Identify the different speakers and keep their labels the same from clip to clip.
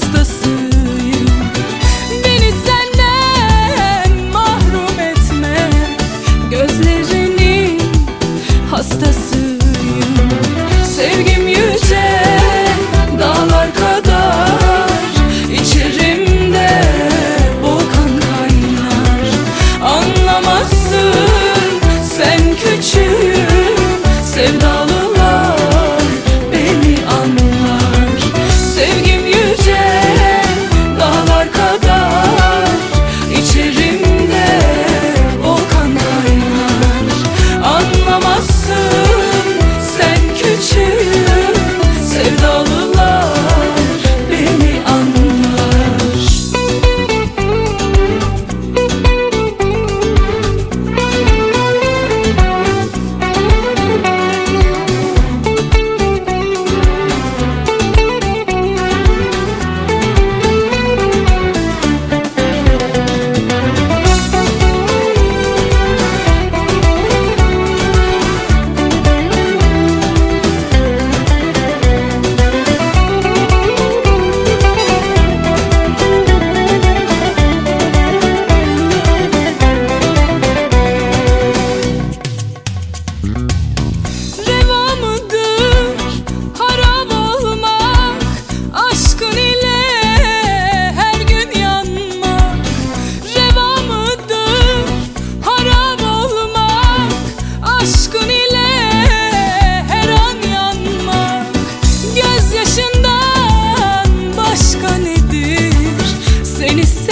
Speaker 1: the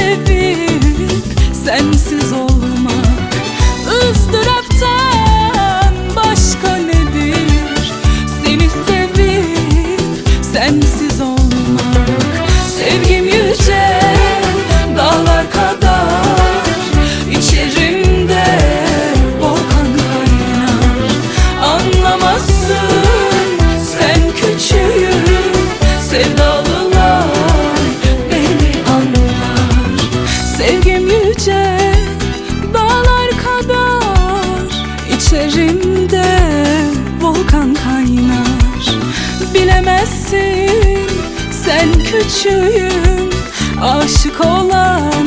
Speaker 1: sevilip sensiz olmak Yüce dağlar kadar içerimde volkan kaynar. Bilemezsin sen küçüğüm aşık olan